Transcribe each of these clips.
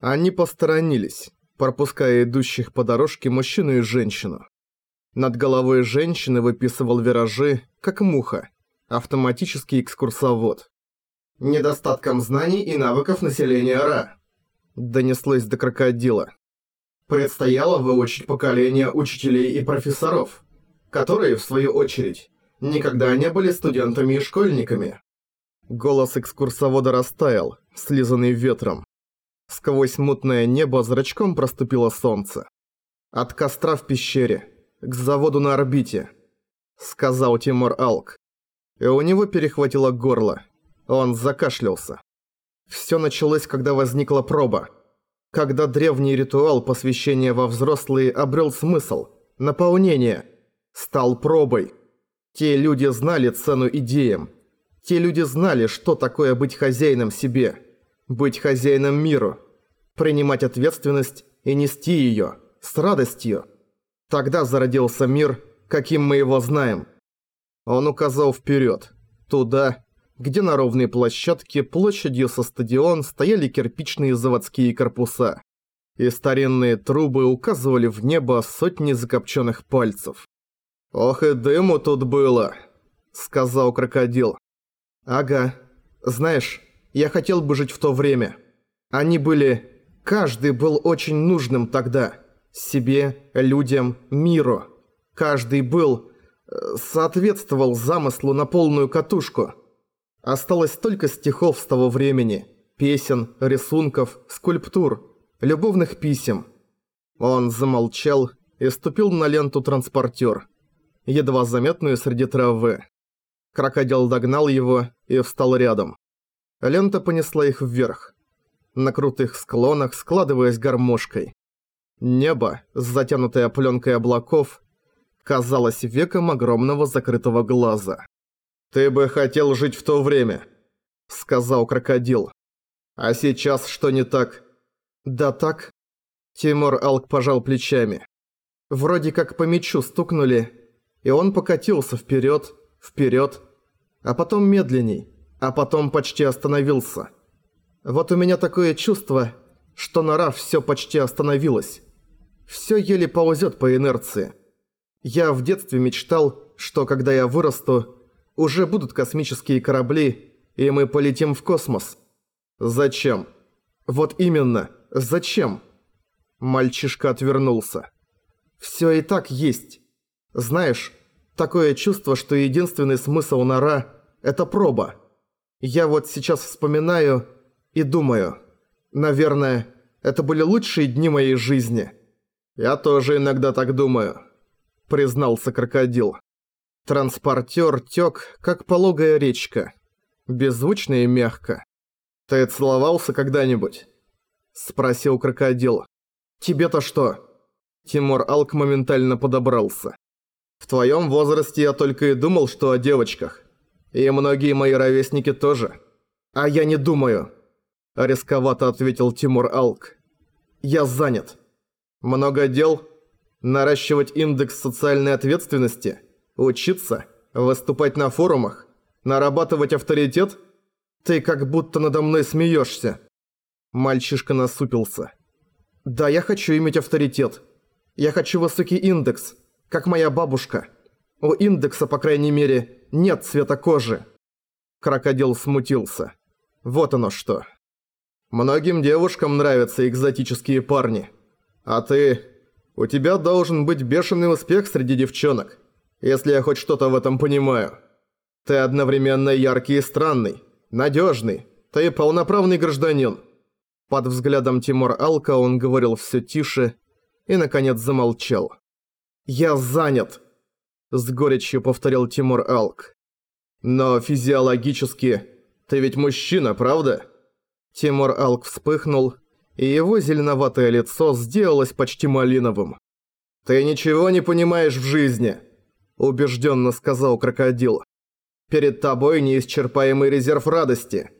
Они посторонились, пропуская идущих по дорожке мужчину и женщину. Над головой женщины выписывал виражи, как муха, автоматический экскурсовод. «Недостатком знаний и навыков населения Ра», донеслось до крокодила. Предстояло выучить поколение учителей и профессоров, которые, в свою очередь, никогда не были студентами и школьниками. Голос экскурсовода растаял, слизанный ветром. Сквозь мутное небо зрачком проступило солнце. «От костра в пещере, к заводу на орбите», — сказал Тимур Алк. И у него перехватило горло. Он закашлялся. Всё началось, когда возникла проба. Когда древний ритуал посвящения во взрослые обрел смысл, наполнение, стал пробой. Те люди знали цену идеям. Те люди знали, что такое быть хозяином себе быть хозяином миру, принимать ответственность и нести её с радостью. Тогда зародился мир, каким мы его знаем. Он указал вперед, туда, где на ровной площадке площадью со стадион стояли кирпичные заводские корпуса, и старинные трубы указывали в небо сотни закопченных пальцев. «Ох и дыму тут было», — сказал крокодил. «Ага. Знаешь, я хотел бы жить в то время. Они были... Каждый был очень нужным тогда. Себе, людям, миру. Каждый был... Э, соответствовал замыслу на полную катушку. Осталось только стихов с того времени. Песен, рисунков, скульптур, любовных писем. Он замолчал и ступил на ленту транспортер, едва заметную среди травы. Крокодил догнал его и встал рядом. Лента понесла их вверх. На крутых склонах складываясь гармошкой. Небо, затянутое пленкой облаков, казалось веком огромного закрытого глаза. «Ты бы хотел жить в то время», — сказал крокодил. «А сейчас что не так?» «Да так». Тимур Алк пожал плечами. Вроде как по мячу стукнули, и он покатился вперед, вперед, а потом медленней а потом почти остановился. Вот у меня такое чувство, что на РАФ всё почти остановилось. Всё еле ползёт по инерции. Я в детстве мечтал, что когда я вырасту, уже будут космические корабли, и мы полетим в космос. Зачем? Вот именно, зачем? Мальчишка отвернулся. Всё и так есть. Знаешь, такое чувство, что единственный смысл нора – это проба. Я вот сейчас вспоминаю и думаю, наверное, это были лучшие дни моей жизни. Я тоже иногда так думаю, признался крокодил. Транспортер тёк, как пологая речка, беззвучно и мягко. Ты целовался когда-нибудь? Спросил крокодил. Тебе-то что? Тимур Алк моментально подобрался. В твоём возрасте я только и думал, что о девочках. И многие мои ровесники тоже. А я не думаю. Рисковато ответил Тимур Алк. Я занят. Много дел? Наращивать индекс социальной ответственности? Учиться? Выступать на форумах? Нарабатывать авторитет? Ты как будто надо мной смеешься. Мальчишка насупился. Да, я хочу иметь авторитет. Я хочу высокий индекс, как моя бабушка. У индекса, по крайней мере, нет цвета кожи. Крокодил смутился. Вот оно что. Многим девушкам нравятся экзотические парни. А ты... У тебя должен быть бешеный успех среди девчонок, если я хоть что-то в этом понимаю. Ты одновременно яркий и странный, надежный, ты полноправный гражданин. Под взглядом Тимур Алка он говорил все тише и, наконец, замолчал. «Я занят!» С горечью повторил Тимур Алк. Но физиологически... Ты ведь мужчина, правда? Тимур Алк вспыхнул, и его зеленоватое лицо сделалось почти малиновым. «Ты ничего не понимаешь в жизни», – убежденно сказал крокодил. «Перед тобой неисчерпаемый резерв радости.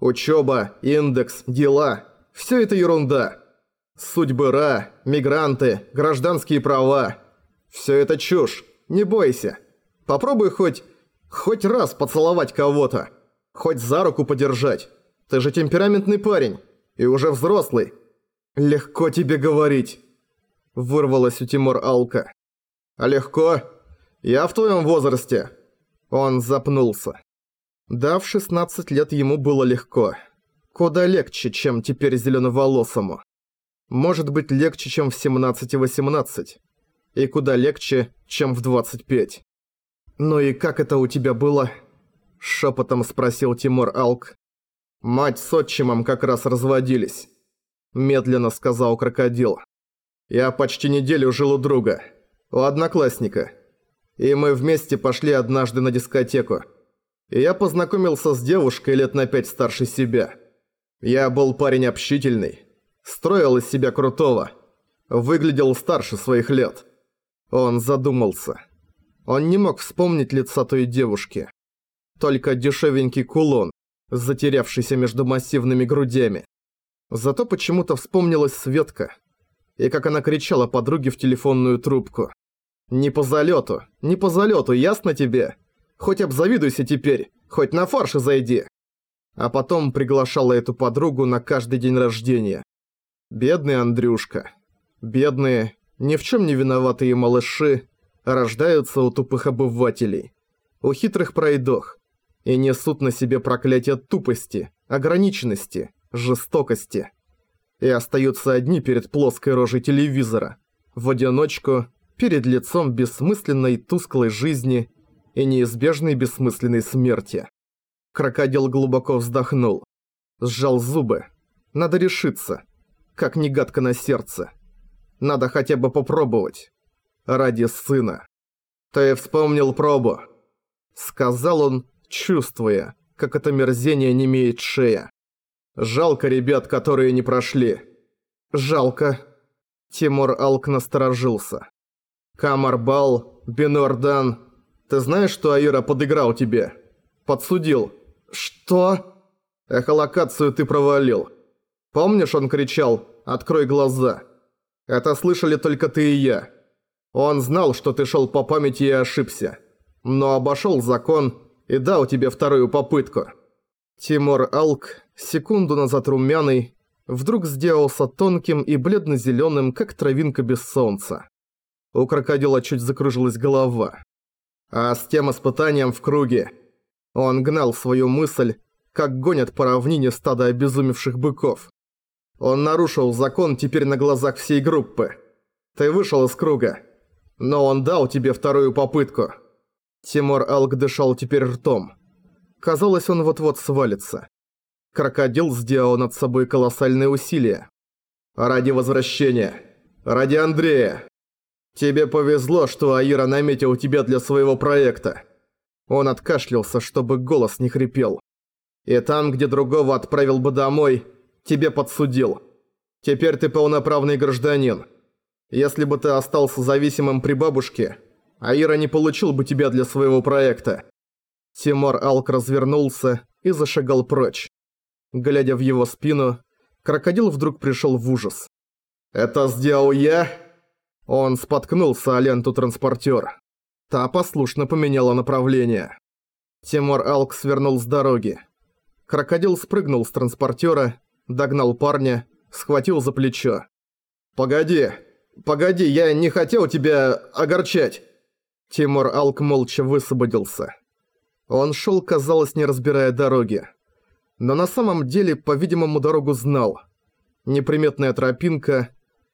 Учеба, индекс, дела – все это ерунда. Судьбы Ра, мигранты, гражданские права – все это чушь. Не бойся. Попробуй хоть... хоть раз поцеловать кого-то. Хоть за руку подержать. Ты же темпераментный парень. И уже взрослый. «Легко тебе говорить», – вырвалась у Тимур Алка. «А легко? Я в твоем возрасте». Он запнулся. Да, в 16 лет ему было легко. Куда легче, чем теперь зеленоволосому. Может быть легче, чем в 17-18. И куда легче, чем в 25. «Ну и как это у тебя было?» Шепотом спросил Тимур Алк. «Мать с отчимом как раз разводились», медленно сказал крокодил. «Я почти неделю жил у друга, у одноклассника. И мы вместе пошли однажды на дискотеку. И я познакомился с девушкой лет на пять старше себя. Я был парень общительный, строил из себя крутого, выглядел старше своих лет». Он задумался. Он не мог вспомнить лица той девушки только дешевенький кулон, затерявшийся между массивными грудями. Зато почему-то вспомнилась Светка, и как она кричала подруге в телефонную трубку. «Не по залету, не по залету, ясно тебе? Хоть обзавидуйся теперь, хоть на фарше зайди!» А потом приглашала эту подругу на каждый день рождения. Бедный Андрюшка. Бедные, ни в чем не виноватые малыши рождаются у тупых обывателей. У хитрых пройдох, и несут на себе проклятие тупости, ограниченности, жестокости. И остаются одни перед плоской рожей телевизора, в одиночку, перед лицом бессмысленной тусклой жизни и неизбежной бессмысленной смерти. Крокодил глубоко вздохнул, сжал зубы. Надо решиться, как не гадко на сердце. Надо хотя бы попробовать. Ради сына. «Ты вспомнил пробу», — сказал он, чувствуя, как это мерзение не имеет шея. Жалко ребят, которые не прошли. Жалко. Тимур Алк насторожился. Камарбал, Бенуардан, ты знаешь, что Аира подыграл тебе? Подсудил. Что? Эхолокацию ты провалил. Помнишь, он кричал «Открой глаза». Это слышали только ты и я. Он знал, что ты шел по памяти и ошибся. Но обошел закон и дал тебе вторую попытку». Тимур Алк, секунду назад румяный, вдруг сделался тонким и бледно-зелёным, как травинка без солнца. У крокодила чуть закружилась голова. А с тем испытанием в круге он гнал свою мысль, как гонят по равнине стадо обезумевших быков. Он нарушил закон теперь на глазах всей группы. Ты вышел из круга, но он дал тебе вторую попытку. Тимур Алк дышал теперь ртом. Казалось, он вот-вот свалится. Крокодил сделал над собой колоссальные усилия. «Ради возвращения. Ради Андрея. Тебе повезло, что Аира наметил тебя для своего проекта». Он откашлялся, чтобы голос не хрипел. «И там, где другого отправил бы домой, тебе подсудил. Теперь ты полноправный гражданин. Если бы ты остался зависимым при бабушке, Аира не получил бы тебя для своего проекта». Тимур Алк развернулся и зашагал прочь. Глядя в его спину, крокодил вдруг пришел в ужас. «Это сделал я?» Он споткнулся о ленту транспортера. Та послушно поменяла направление. Тимур Алк свернул с дороги. Крокодил спрыгнул с транспортера, догнал парня, схватил за плечо. «Погоди, погоди, я не хотел тебя огорчать!» Тимур Алк молча высвободился. Он шел, казалось, не разбирая дороги. Но на самом деле, по-видимому, дорогу знал. Неприметная тропинка,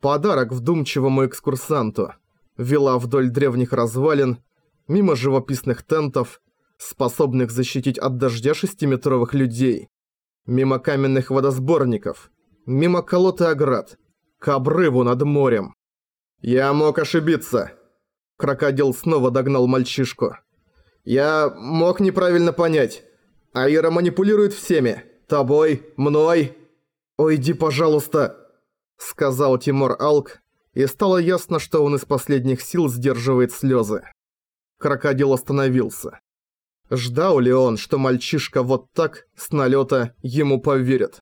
подарок вдумчивому экскурсанту, вела вдоль древних развалин, мимо живописных тентов, способных защитить от дождя шестиметровых людей, мимо каменных водосборников, мимо колот и оград, к обрыву над морем. «Я мог ошибиться», Крокодил снова догнал мальчишку. «Я мог неправильно понять. Аира манипулирует всеми. Тобой, мной. Уйди, пожалуйста», — сказал Тимур Алк, и стало ясно, что он из последних сил сдерживает слезы. Крокодил остановился. Ждал ли он, что мальчишка вот так, с налета, ему поверит?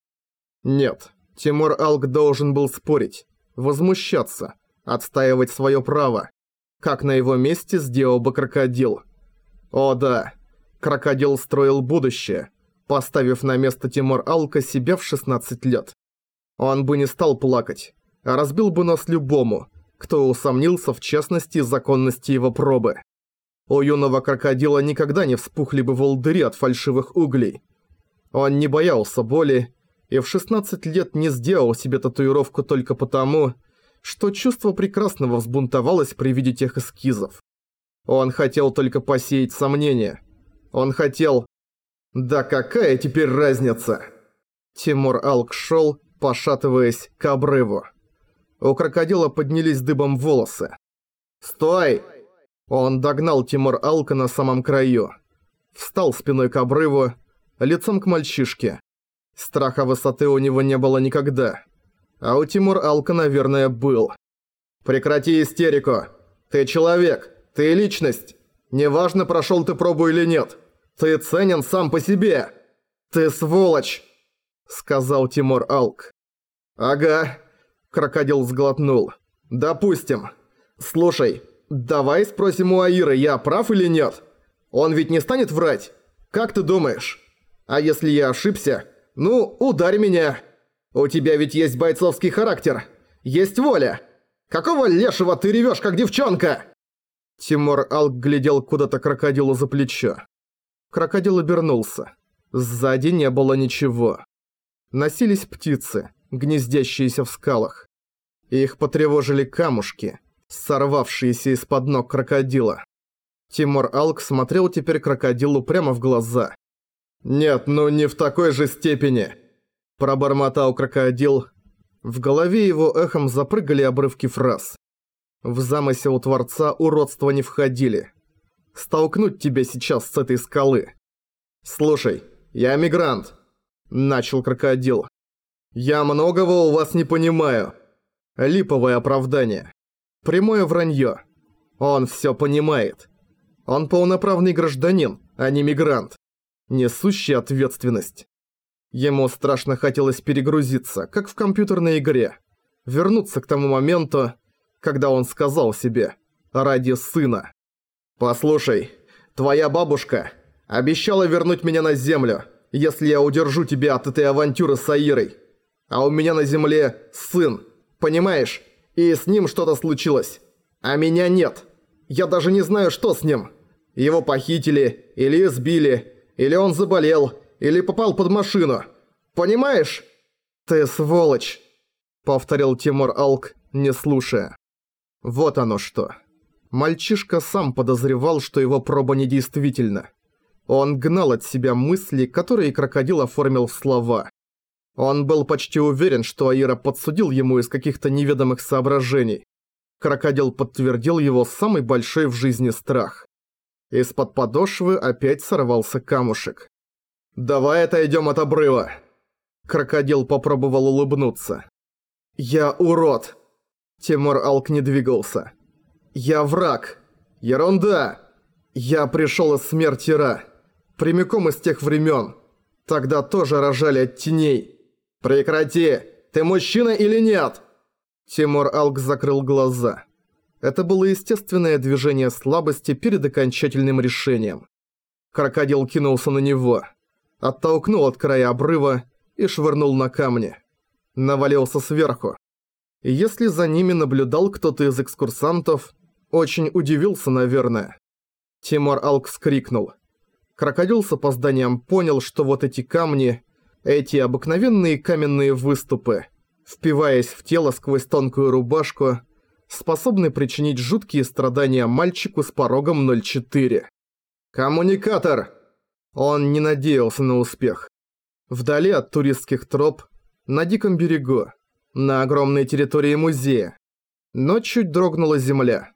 Нет, Тимур Алк должен был спорить, возмущаться, отстаивать свое право как на его месте сделал бы крокодил. О да, крокодил строил будущее, поставив на место Тимур Алка себя в 16 лет. Он бы не стал плакать, а разбил бы нос любому, кто усомнился в честности и законности его пробы. У юного крокодила никогда не вспухли бы волдыри от фальшивых углей. Он не боялся боли и в 16 лет не сделал себе татуировку только потому, что чувство прекрасного взбунтовалось при виде тех эскизов. Он хотел только посеять сомнения. Он хотел... Да какая теперь разница? Тимур Алк шел, пошатываясь к обрыву. У крокодила поднялись дыбом волосы. «Стой!» Он догнал Тимур Алка на самом краю. Встал спиной к обрыву, лицом к мальчишке. Страха высоты у него не было никогда. А у Тимур Алка, наверное, был. «Прекрати истерику! Ты человек! Ты личность! Неважно, прошел ты пробу или нет! Ты ценен сам по себе! Ты сволочь!» Сказал Тимур Алк. «Ага», — крокодил сглотнул. «Допустим. Слушай, давай спросим у Аиры, я прав или нет? Он ведь не станет врать? Как ты думаешь? А если я ошибся, ну, ударь меня!» «У тебя ведь есть бойцовский характер. Есть воля. Какого лешего ты ревёшь, как девчонка?» Тимур Алк глядел куда-то крокодилу за плечо. Крокодил обернулся. Сзади не было ничего. Носились птицы, гнездящиеся в скалах. Их потревожили камушки, сорвавшиеся из-под ног крокодила. Тимур Алк смотрел теперь крокодилу прямо в глаза. «Нет, ну не в такой же степени!» Пробормотал крокодил. В голове его эхом запрыгали обрывки фраз. В замысел Творца уродства не входили. Столкнуть тебя сейчас с этой скалы. «Слушай, я мигрант», — начал крокодил. «Я многого у вас не понимаю. Липовое оправдание. Прямое вранье. Он все понимает. Он полноправный гражданин, а не мигрант, несущий ответственность. Ему страшно хотелось перегрузиться, как в компьютерной игре. Вернуться к тому моменту, когда он сказал себе «ради сына». «Послушай, твоя бабушка обещала вернуть меня на землю, если я удержу тебя от этой авантюры с Аирой. А у меня на земле сын, понимаешь? И с ним что-то случилось. А меня нет. Я даже не знаю, что с ним. Его похитили, или избили, или он заболел, или попал под машину. Понимаешь? Ты сволочь, повторил Тимур Алк, не слушая. Вот оно что. Мальчишка сам подозревал, что его проба недействительна. Он гнал от себя мысли, которые крокодил оформил в слова. Он был почти уверен, что Аира подсудил ему из каких-то неведомых соображений. Крокодил подтвердил его самый большой в жизни страх. Из-под подошвы опять сорвался камушек. «Давай отойдем от обрыва!» Крокодил попробовал улыбнуться. «Я урод!» Тимур Алк не двигался. «Я враг! Ерунда! Я пришел из смерти Ра, прямиком из тех времен. Тогда тоже рожали от теней. Прекрати! Ты мужчина или нет?» Тимур Алк закрыл глаза. Это было естественное движение слабости перед окончательным решением. Крокодил кинулся на него оттолкнул от края обрыва и швырнул на камни. Навалился сверху. Если за ними наблюдал кто-то из экскурсантов, очень удивился, наверное. Тимур Алк вскрикнул. Крокодил с опозданием понял, что вот эти камни, эти обыкновенные каменные выступы, впиваясь в тело сквозь тонкую рубашку, способны причинить жуткие страдания мальчику с порогом 04. «Коммуникатор!» Он не надеялся на успех. Вдали от туристских троп, на диком берегу, на огромной территории музея. Но чуть дрогнула земля.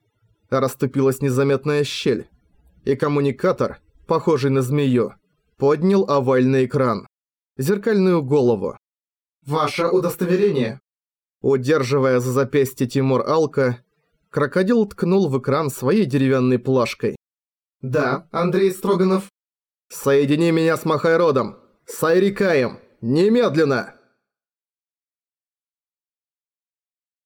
Расступилась незаметная щель. И коммуникатор, похожий на змею, поднял овальный экран. Зеркальную голову. «Ваше удостоверение!» Удерживая за запястье Тимур Алка, крокодил ткнул в экран своей деревянной плашкой. «Да, Андрей Строганов?» «Соедини меня с Махайродом! С Айрикаем! Немедленно!»